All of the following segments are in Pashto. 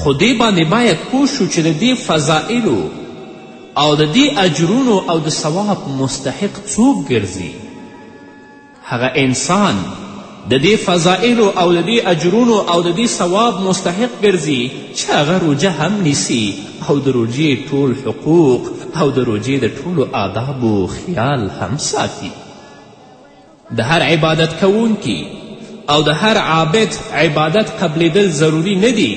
خو دې باندې باید پوه شو چې د دې فضائلو او د دې اجرونو او د ثواب مستحق څوک ګرځي هغه انسان د دې فضائلو او د دې اجرونو او د دې ثواب مستحق ګرځي چې هغه روژه هم نیسي او د روژې ټول حقوق او د روژې د ټولو آدابو خیال هم ساتي د هر عبادت کوونکي او د هر عابد عبادت قبلیدل ضروري نه دي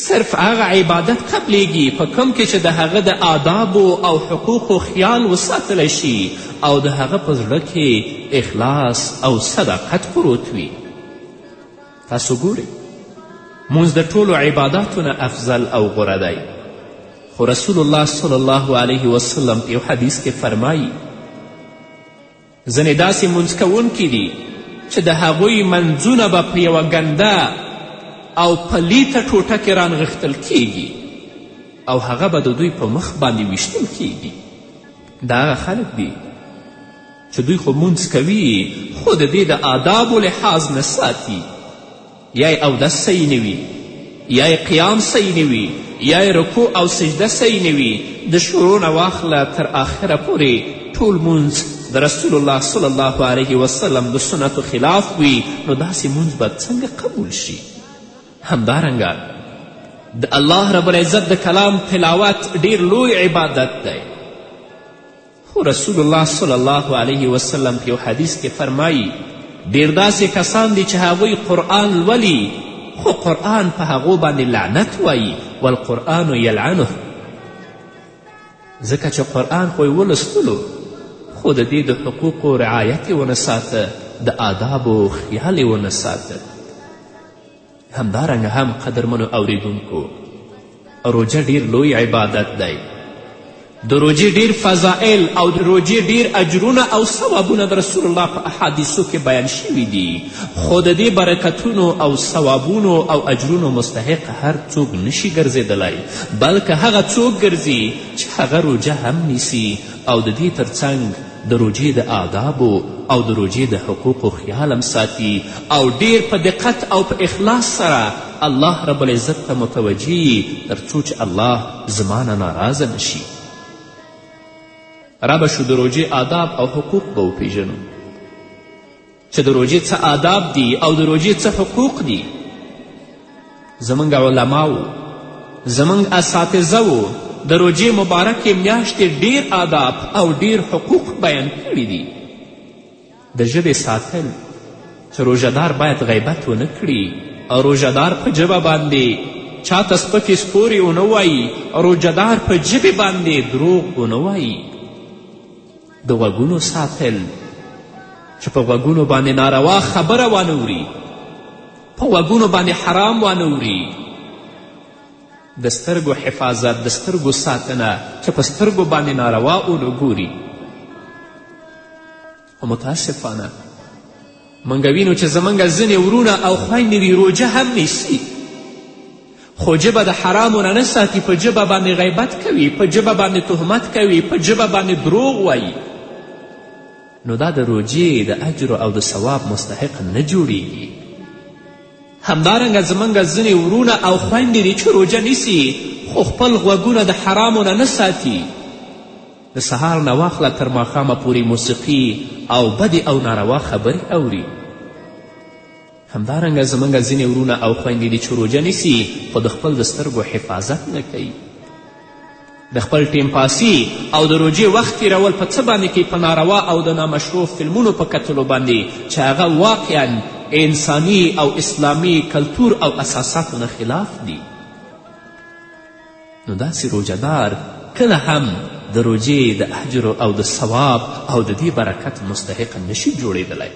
صرف هغه عبادت قبلیږي په کوم کې چې د هغه د آدابو او حقوقو خیال وساتلی شي او د هغه په زړه کې اخلاص او صداقت پروت وي تاسو ګورئ مونځ د ټولو عباداتو نه افضل او غوره دی خو رسول الله صلی الله علیه وسلم په یو حدیث کې فرمایي ځنې داسې مونځ کوونکي دي چې د هغوی منځونه به په یوه ګنده او پلیته ټوټه کې رانغښتل کیږي او هغه به د دوی په مخ باندې ویشتل کیږي دا هغه خلک دي چې دوی خو مونځ کوي خو د دې د آدابو لحاظ نه ساتي یا یې اودس صحیح نه وي یا یې قیام صحیح نه وي یا یې رکوع او سجده صحیح نه وي د شروع نه واخله تر آخره پورې ټول مونځ د رسول الله صلی الله علیه وسلم د سنتو خلاف وي نو داسې مونځ به څنګه قبول شي همدارنګه د الله رب العزت د کلام تلاوت ډیر لوی عبادت دی خو رسول الله صلی الله علیه وسلم په یو حدیث کې فرمایی ډیر داسې کسان دي چې هغوی قرآن لولي خو قرآن په هغو باندې لعنت وایي والقرآن یلعنه ځکه چې قرآن خو یې ولستلو خو د دې د حقوقو رعایت یې ونه ساته د آدابو خیال یې ونه ساته همدارنګه هم قدرمنو اوریدونکو روژه ډیر لوی عبادت دی د روژې ډیر فضائل او د روژې ډیر اجرونه او ثوابونه د رسول الله په احادیثو کې بیان شوي دي خو د دې برکتونو او ثوابونو او اجرونو مستحق هر څوک نشي ګرځېدلی بلکه هغه څوک ګرځي چې هغه روژه هم نیسي او د دې ترڅنګ د روژې د آدابو او د روژې د حقوقو خیال هم ساتي او ډیر په دقت او په اخلاص سره الله رب العزت ته متوجه یي تر څو چې الله زما نه ناراضه نشي رابه شو د روژې آداب او حقوق به وپیژنو چې د روژې څه آداب دي او د روژې څه حقوق دي زمونږ علماو زمونږ اساتذه وو د روژې مبارکې میاشتې ډیر آداب او ډیر حقوق بیان کړي دي د ژبې ساتل چې روژهدار باید غیبت ونه کړي او روژهدار په ژبه باندې چاته سپکې سپورې ونه وایي روژهدار په ژبې باندې دروغ ونه وایي د غوږونو ساتل چې په غوږونو باندې ناروا خبره وانه وري په غوږونو باندې حرام وانه وري د سترګو حفاظت د سترګو ساتنه چې په سترګو باندې ناروا ونه ګوري خو متاسفانه موږ وینو چې زموږ ځینې ورونه او خویندې دي روژه هم نیسي خو ژبه د حرامو نه نه ساتي په ژبه باندې غیبت کوي په ژبه باندې تهمت کوي په ژبه باندې دروغ وایي نو دا د روژې د اجر او د ثواب مستحق نه جوړیږي همدارنګه زموږ ځینې ورونه او خویندې دي چې روژه نیسي خو خپل غوږونه د حرامو نه نه ساتي د سهار نه واخله تر ماښامه پورې موسیقي او بدې او ناروا خبرې اوري همدارنګه زموږ ځینې ورونه او خویندې دي چې روژه نیسي خو د خپل د سترګو حفاظت نه کوي د خپل ټیم پاسي او د روژې وخت تیرول په څه باندې کې په ناروا او د نامشروع فلمونو په کتلو باندې چې هغه واقعا انساني او اسلامي کلتور او اساساتو نه خلاف دي نو داسې روژه دار کله هم د روژې د اجر او د ثواب او د دې برکت مستحق نشي جوړېدلی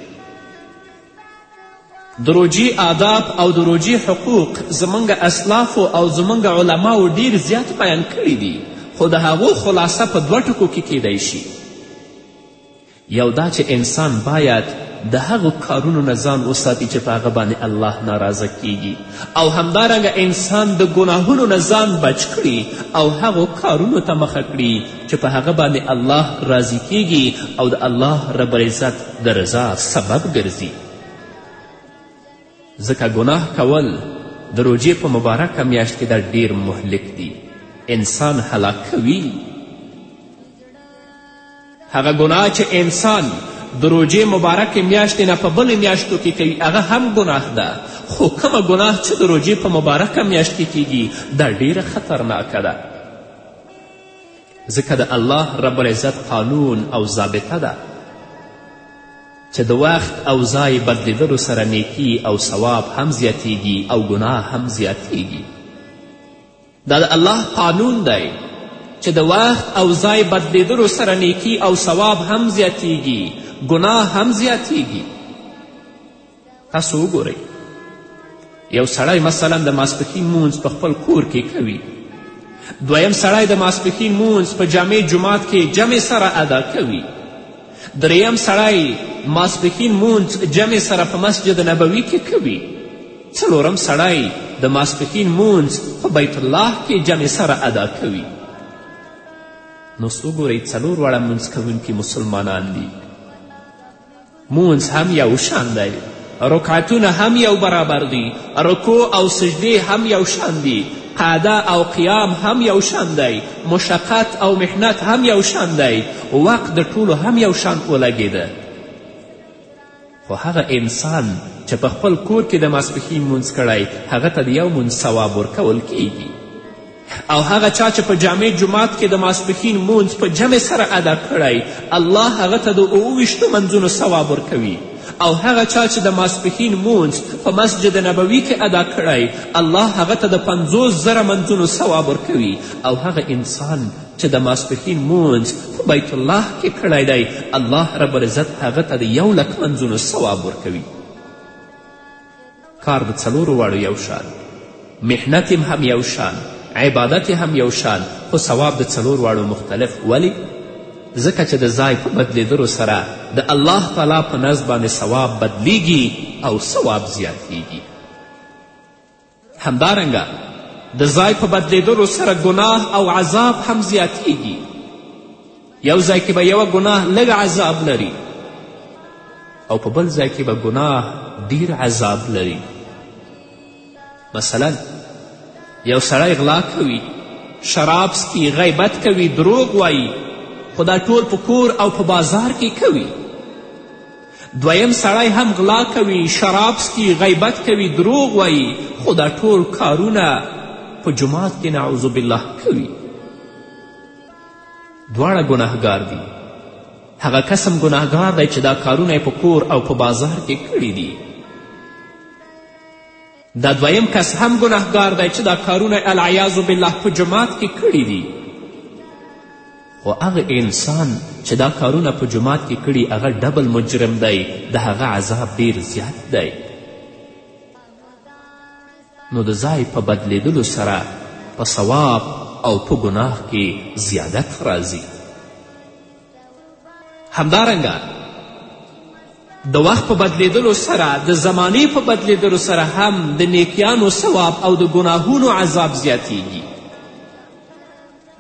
د روژې آداب او د روژې حقوق زموږ اسلافو او زموږ علماو ډیر زیات بیان کړي دي خو د هغو خلاصه په دوه ټکو کې کیدای شي یو دا چې انسان باید د هغو کارونو نه ځان وساتي چې په هغه باندې الله ناراضه کیږي او همدارنګه انسان د ګناهونو نه ځان بچ کړي او هغو کارونو ته مخه کړي چې په هغه باندې الله راضي کیږي او د الله رب العزت د رضا سبب ګرځي ځکه ګناه کول د روژې په مبارکه میاشت کې دا ډیر مهلک دي انسان هلاکوي هغه ګناه چې انسان د روژې مبارکې میاشتې نه په بلې میاشتو کې کوي هغه هم ګناه ده خو کومه ګناه چې د روژې په مبارکه میاشت کې کیږي دا ډیره خطرناکه ده ځکه د الله رب العزت قانون او ضابطه ده چې د وخت او ځای بدلیدلو سره نیکی او ثواب هم زیاتیږي او ګناه هم زیاتیږي دا د الله قانون دی چې د وخت او ځای بدلیدلو سره نیکی او ثواب هم زیاتیږي ګناه هم زیاتیږي تاسو وګورئ یو سړی مثلا د ماسپښین مونځ په خپل کور کې کوي دویم سړی د ماسپښین مونځ په جامع جماعت کې جمع سره ادا کوي دریم سړی ماسپښین مونځ جمع سره په مسجد نبوي کې کوي څلورم سړی د ماسپښین مونځ په بیت الله کې جمع سره ادا کوي نو وګورئ څلور واړه مونځ کوونکي مسلمانان دي مونځ هم یو شان دی رکعتونه هم یو برابر دي رکوع او سجدې هم یو شان دي قاده او قیام هم یو شان دی مشقت او محنت هم یو شان دی وقت د ټولو هم یو شان ولګېده خو هغه انسان چې په خپل کور کې د ماسپښین مونځ کړی هغه ته د یو مونځ ثواب ورکول کیږي او هغه چا چې په جامع جماعت کې د ماسپښین مونځ په جمع سره ادا کړی الله هغه ته د اوویشتو منځونو ثواب ورکوي او هغه چا چې د ماسپښین مونځ په مسجد نبوي کې ادا کړی الله هغه ته د پنځوس زره منځونو ثواب ورکوي او هغه انسان چې د ماسپښین مونځ په بیت الله کې کړی دی الله رب العزت هغه ته د یو لک منځونو ثواب ورکوي کار د څلورو واړو یو شان محنت هم یو شان عبادت هم یو شان خو ثواب د څلور واړو مختلف ولی ځکه چې د ځای په بدلیدلو سره د الله تعالی په نزد باندې ثواب بدلیږي او ثواب زیاتیږي همدارنګه د ځای په بدلیدلو سره ګناه او عذاب هم زیاتیږي یو ځای کې به یوه ګناه لږ عذاب لري او په بل ځای کې به ګناه ډیر عذاب لري مثلا یو سړی غلا کوي شراب سکي غیبت کوي دروغ وایي خو دا ټول په کور او په بازار کې کوي دویم سړی هم غلا کوي شراب سکي غیبت کوي دروغ وایي خو دا ټول کارونه په جماعت کې نعوذ بالله کوي دواړه ګناهګار دي هغه کس هم ګناهګار دی چې دا کارونه په کور او په بازار کې کړي دي دا دویم کس هم ګناهګار دی چې دا کارونه العیاذ بالله په جومات کې کړي دي خو هغه انسان چې دا کارونه په جومات کې کړي هغه ډبل مجرم دی د هغه عذاب ډیر زیات دی نو د ځای په بدلیدلو سره په ثواب او په ګناه کې زیادت راځي همدارنګه د وخت په بدلیدلو سره د زمانې په بدلیدلو سره هم د نیکیانو ثواب او د ګناهونو عذاب زیاتیږي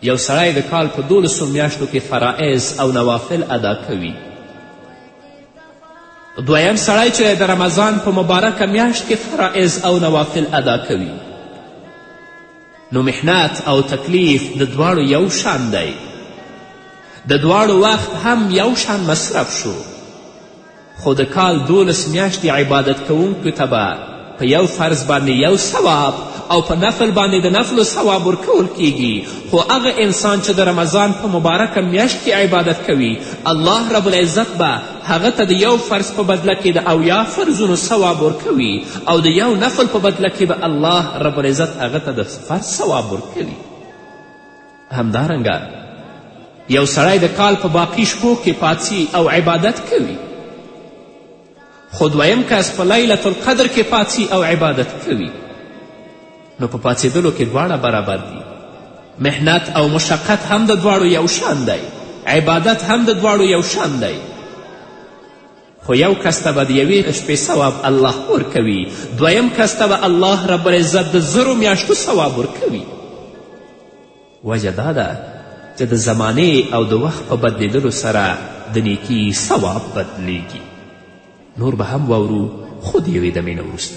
یو سړی د کال په دولسو میاشتو کې فرائض او نوافل ادا کوي دویم سړی چې د رمضان په مبارکه میاشت کې فرائض او نوافل ادا کوي نو محنت او تکلیف د دواړو یو شان دی د دواړو وخت هم یو شان مصرف شو خو د کال دولس میاشتې عبادت کوونکو ته به په یو فرض باندې یو ثواب او په نفل باندې د نفلو ثواب ورکول کیږي خو هغه انسان چې د رمضان په مبارکه میاشت کې عبادت کوي الله رب العزت به هغه ته د یو فرض په بدله کې د اویا فرضونو ثواب ورکوي او د یو نفل په بدله کې به الله رب العزت هغه ته د فرض ثواب ورکوي همدارنګه یو سړی د کال په باقی شپو کې پاڅي او عبادت کوي خو دویم کس په لیلة القدر کې پاڅي او عبادت کوي نو په پاڅېدلو کې دواړه برابر دي محنت او مشقت هم د دواړو یو شان دی عبادت هم د دواړو یو شان دی خو یو کس ته به د یوې شپې ثواب الله ورکوي دویم کس ته به الله رب العزت د زرو میاشتو ثواب ورکوي وجه دا ده چې د زمانې او د وخت په بدلیدلو سره د نیکي ثواب بدلیږي نور به هم واورو خود یوې دمې نه وروسته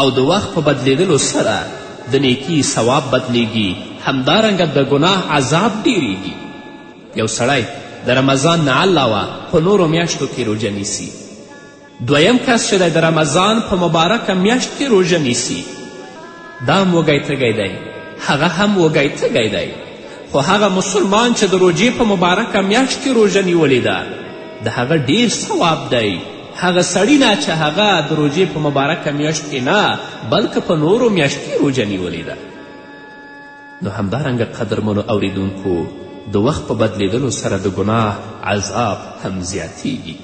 او د وخت په بدلیدلو سره د نیکي ثواب بدلیږي همدارنګه د ګناه عذاب ډیریږي یو سړی د رمضان نه علاوه په نورو میاشتو کې روژه نیسي دویم کس چې دی د رمضان په مبارکه میاشت کې روژه نیسي دا هم وږی تږی دی هغه هم وږی تږی دی خو هغه مسلمان چې د روژې په مبارکه میاشت کې روژه نیولې ده د هغه ډیر ثواب دی هغه سړي نه چې هغه د روژې په مبارکه میاشت کې نه بلکې په نورو میاشت کې روژه نیولې ده نو همدارنګه قدرمنو اوریدونکو د وخت په بدلیدلو سره د ګناه عذاب هم زیاتیږي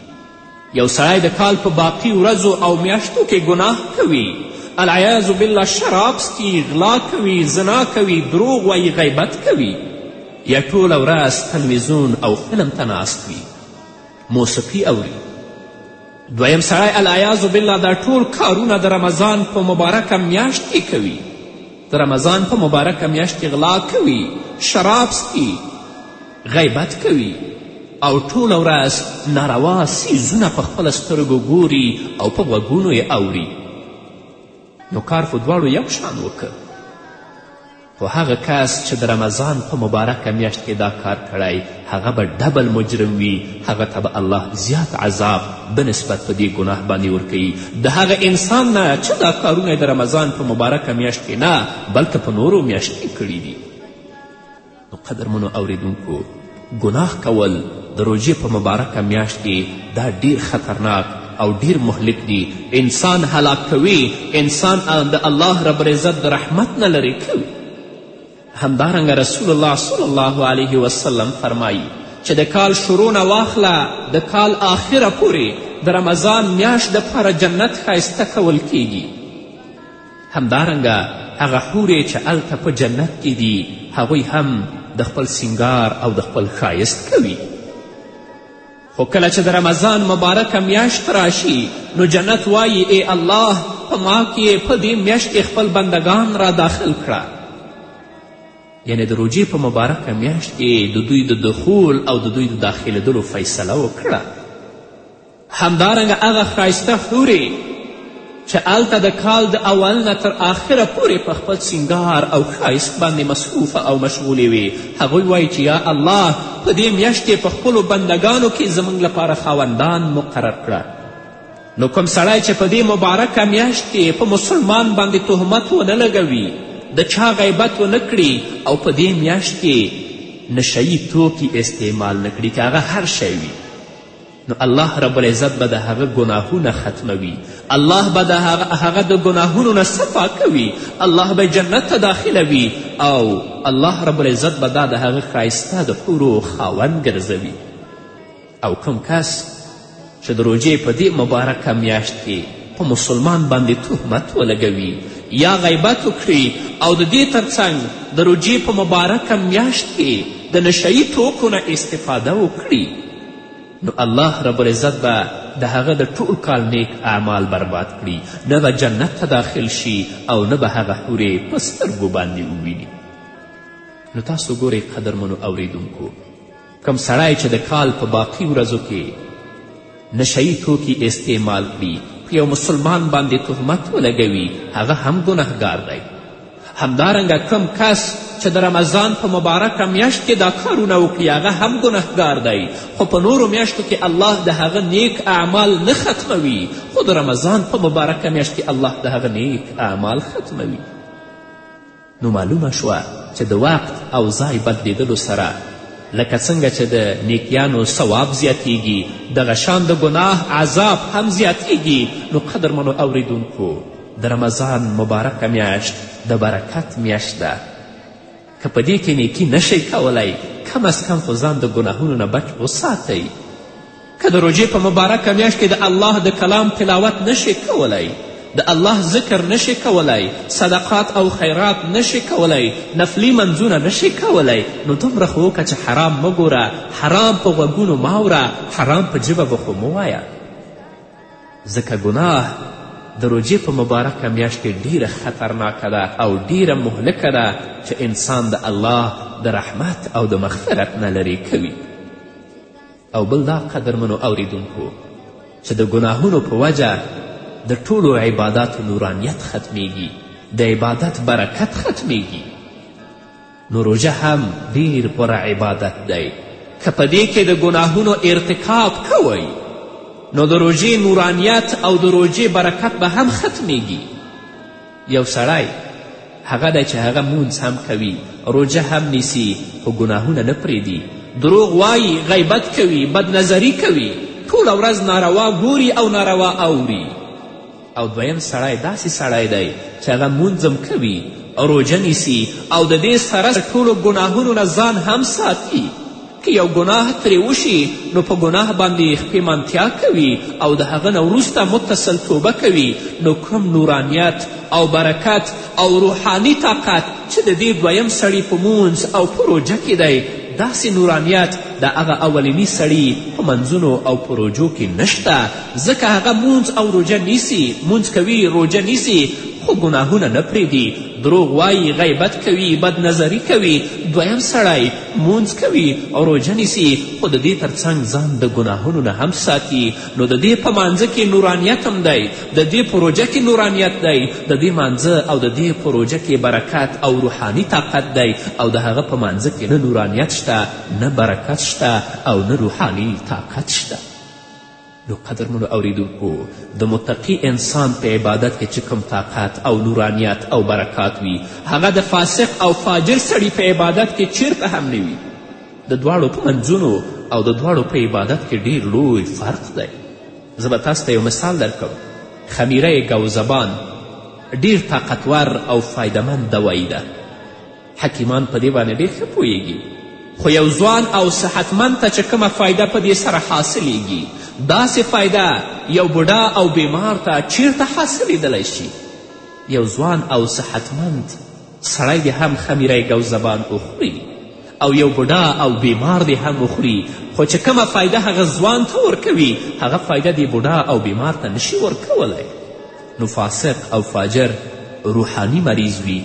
یو سړی د کال په باقی ورځو او میاشتو کې ګناه کوي العیاذ بالله شراب څکي غلا کوي زنا کوي دروغ وایي غیبت کوي یا ټوله ورځ تلویزیون او فلم ته ناست وي موسیقي اوري دویم سړی العیاذ بالله دا ټول کارونه د رمضان په مبارکه میاشت کې کوي د رمضان په مبارکه میاشت کې غلا کوي شراب څکي غیبت کوي او ټوله ورځ ناروا څیزونه په خپله سترګو ګوري او په غوږونو یې اوري نو کار خو دواړو یو شان وکړ خو هغه کس چې د رمضان په مبارکه میاشت کې دا کار کړی هغه به ډبل مجرم وي هغه ته به الله زیات عذاب به نسبت په دې ګناه باندې ورکوي د هغه انسان نه چې دا کارونه د رمضان په مبارکه میاشت کې نه بلکې په نورو میاشت کې کړي دي نو قدرمنو اوریدونکو ګناه کول د روژې په مبارکه میاشت کې دا ډیر خطرناک او ډیر مهلک دي انسان هلاک کوي انسان د الله رب العزت د رحمت نه لرې کوي همدارنګه رسول الله صلی الله علیه وسلم فرمایی چې د کال شروع نه واخله د کال آخره پورې د رمضان میاشت دپاره جنت ښایسته کول کیږي همدارنګه هغه حورې چې هلته په جنت کې دي هغوی هم د خپل سینګار او د خپل ښایست کوي خو کله چې د رمضان مبارکه میاشت راشي نو جنت وایي ای الله په ما کې په دې میاشت کې خپل بندگان را داخل کړه یعنی د روژې په مبارکه میاشت کې د دوی د دخول او د دوی د داخلېدلو فیصله وکړه همدارنګه هغه ښایسته حورې چې هلته د کال د اول نه تر آخره پورې په خپل سینګار او ښایست باندې مصروفه او مشغولې وې هغوی وایي چې یا الله په دې میاشت کې په خپلو بندګانو کې زموږ لپاره خاوندان مقرر کړه نو کوم سړی چې په دې مبارکه میاشت کې په مسلمان باندې تهمت ونه لګوي د چا غیبت ونه کړي او په دې میاشت کې نشهیي توکي استعمال نه کړي که هغه هر شی وي نو الله رب العزت به د هغه ګناهونه ختموي الله به د هغه د ګناهونو نه صفا کوي الله به جنت ته داخلوي او الله رب العزت به دا د هغه ښایسته د حورو خاوند ګرځوي او کوم کس چې د روژې په دې مبارکه میاشت کې په مسلمان باندې تهمت ولګوي یا غیبت وکړي او د دې ترڅنګ د روژې په مبارکه میاشت کې د نشهیي توکو نه استفاده وکړي نو الله رب العزت به د هغه د ټول کال نیک اعمال برباد کړي نه به جنت ته داخل شي او نه به هغه حورې په سترګو باندې وویني نو تاسو ګورئ قدرمنو اوریدونکو کم سړی چې د کال په باقي ورځو کې نشهیي توکي استعمال کړي په یو مسلمان باندې تهمت ولګوي هغه هم ګنهګار دی همدارنګه کم کس چې د رمضان په مبارکه میاشت کې دا کارونه وکړي هغه هم ګنهګار دی خو په نورو میاشتو کې الله د هغه نیک اعمال نه ختموي خو د رمضان په مبارکه میاشت کې الله د هغه نیک اعمال ختموي نو معلومه شوه چې د وقت او ځای بدلیدلو سره لکه څنګه چې د نیکیانو ثواب زیاتیږي دغه شان د ګناه عذاب هم زیاتیږي نو قدرمنو اوریدونکو د رمضان مبارکه میاشت د برکت میاشت ده که په دې کې نیکي نشئ کولای کم از کم خو ځان د ګناهونو نه بچ وساتئ که د روژې په مبارکه میاشت کې د الله د کلام تلاوت نشئ کولای د الله ذکر نشي کولای صدقات او خیرات نشي کولای نفلي منځونه نشي کولای نو دومره خو وکړه چې حرام مه ګوره حرام په غوږونو مه حرام په ژبه به خو مه وایه ځکه ګناه د روژې په مبارکه میاشت کې ډیره خطرناکه ده او ډیره مهلکه ده چې انسان د الله د رحمت او د مغفرت نه لرې کوي او بل دا قدرمنو اوریدونکو چې د ګناهونو په وجه د ټولو عباداتو نورانیت ختمیږي د عبادت برکت ختمیږي نو روژه هم ډیر غوره عبادت دی که په دې کې د ګناهونو ارتکاب کوئ نو د روژې نورانیت او د روژې برکت به هم ختمیږي یو سړی هغه دی چې هغه مونځ هم کوي روژه هم نیسي خو ګناهونه نه پرېږدي دروغ وایي غیبت کوي بدنظري کوي ټوله ورځ ناروا ګوري او ناروا اوري او دویم سړی داسې سړی دی چې هغه مونځ هم کوي روژه نیسي او د دې سره ټولو ګناهونو نه ځان هم ساتي که یو ګناه ترې وشي نو په ګناه باندې پېمانتیا کوي او د هغه نه وروسته متصل توبه کوي نو کوم نورانیت او برکت او روحاني طاقت چې د دې دویم سړي په مونځ او په روژه کې دی داسې نورانیت د هغه اولني سړي په منځونو او پروژو کې نشته ځکه هغه مونځ او روژه نیسي مونځ کوي روژه نیسي خو ګناهونه نه پرېږدي دروغ وایي غیبت کوي بدنظري کوي دویم سړی مونځ کوي او روژه نیسي خو د دې تر څنګ ځان د ګناهونو نه هم ساتي نو د دې په مانځه کې نورانیت هم دی د دې په روژه کې نورانیت دی د دې مانځه او د دې په روژه کې برکت او روحاني طاقت دی او د هغه په مانځه کې نه نورانیت شته نه برکت شته او نه روحاني طاقت شته نو قدرمنو اوریدونکو د متقي انسان په عبادت کې چې کوم طاقت او نورانیت او برکات وي هغه د فاسق او فاجر سړي په عبادت کې چیرته هم نه وي د دواړو په منځونو او د دواړو په عبادت کې ډیر لوی فرق دی زه به تاسو ته یو مثال درکړم خمیره ګوزبان ډیر طاقتور او فایدمند دوايي ده حکیمان په دې باندې ډېر ښه پوهیږي خو یو ځوان او صحتمند ته چې کومه فایده په دې سره حاصلیږي داسې فایده یو بوډا او بیمار ته چیرته حاصلیدلی شي یو ځوان او صحتمند سړی دې هم خمیری ګو زبان وخوري او یو بوډا او بیمار دې هم وخوري خو چې کومه فایده هغه ځوان ته ورکوي هغه فایده دې بوډا او بیمار ته نشي ورکولی نو فاسق او فاجر روحانی مریض وي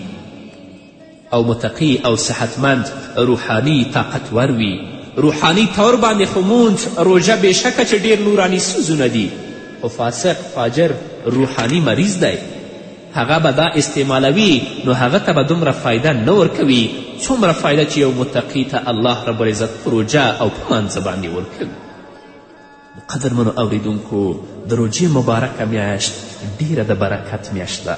او متقي او صحتمند روحاني طاقتور وي روحاني طور باندې خو مونځ روژه بېشکه چې ډېر نوراني څیزونه دي خو فاسق فاجر روحاني مریض دی هغه به دا استعمالوي نو هغه ته به دومره فایده نه ورکوي څومره فایده چې یو متقي ته الله رب العزت په روژه او په مانځه باندې ورکوي قدرمنو اوریدونکو د روژې مبارکه میاشت ډیره د برکت میاشت ده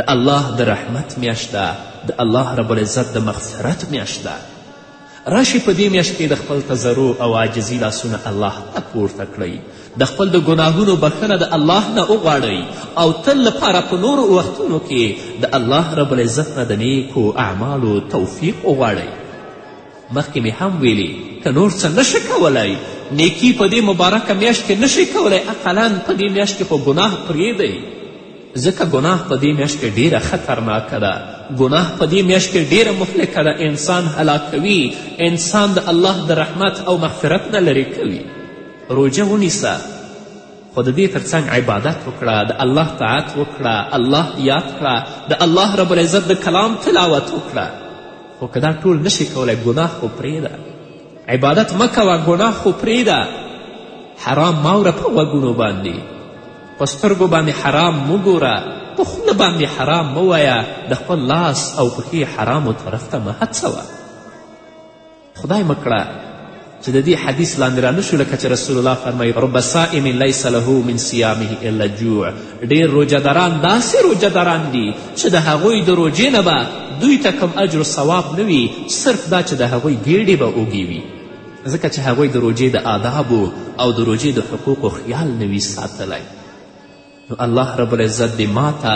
د الله د رحمت میاشت ده د الله رب العزت د مغفرت میاشت ده راشي په دې میاشت کې د خپل تضرع او عاجزي لاسونه الله ته پورته کړئ د خپل د ګناهونو بخښنه د الله نه وغواړئ او تل لپاره په نورو وختونو کې د الله رب العزت نه د نیکو اعمالو توفیق وغواړئ مخکې مې هم ویلي که نور څه نه شې کولای نیکي په دې مبارکه میاشت کې نه شې کولای اقلا په دې میاشت کې خو ګناه پرېږدئ ځکه ګناه په دې میاشت کې ډیره خطرناکه ده ګناه په دې میاشت کې ډیره مهلکه ده انسان هلاکوي انسان د الله د رحمت او مغفرت نه لرې کوي روژه ونیسه خو د دې ترڅنګ عبادت وکړه د الله طاعت وکړه الله یاد کړه د الله رب العزت د کلام تلاوت وکړه خو که دا ټول نشي کولی ګناه خو پرېږده عبادت مه کوه ګناه خو پرېږده حرام ماوره په غوږونو باندې په سترګو باندې حرام مه ګوره په خوله باندې حرام مه وایه د خپل لاس او پښې حرامو طرف ته مه هڅوه خدای مه کړه چې د دې حدیث لاندې را نشو لکه چې رسول الله فرمایي رب صائم لیس له من صیامه الا جوع ډېر روژهداران داسې روژهداران دي چې د هغوی د روژې نه به دوی ته کوم اجر و ثواب نه وي صرف دا چې د هغوی ګېډې به اوږې وي ځکه چې هغوی د روژې د آدابو او د روژې د حقوقو خیال نه وي ساتلی نو الله رب العزت دې ما ته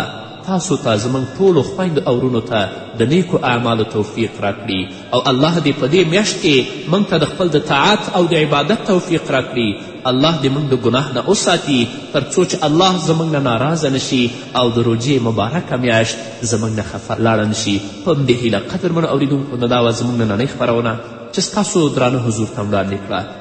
تاسو ته زموږ ټولو خویندو او ورونو ته د نیکو اعمالو توفیق راکړي او الله دې په دې میاشت کې موږ ته د خپل د طاعت او د عبادت توفیق راکړي الله دې موږ د ګناه نه وساتي تر څو چې الله زموږ نه ناراضه نشي او د روجې مبارکه میاشت زموږ نه خفه لاړه نشي په همدې هیله قدرمنو اورېدونکو نو دا وه زموږ نننۍ خپرونه چې ستاسو درانه حضور ته وړاندې کړه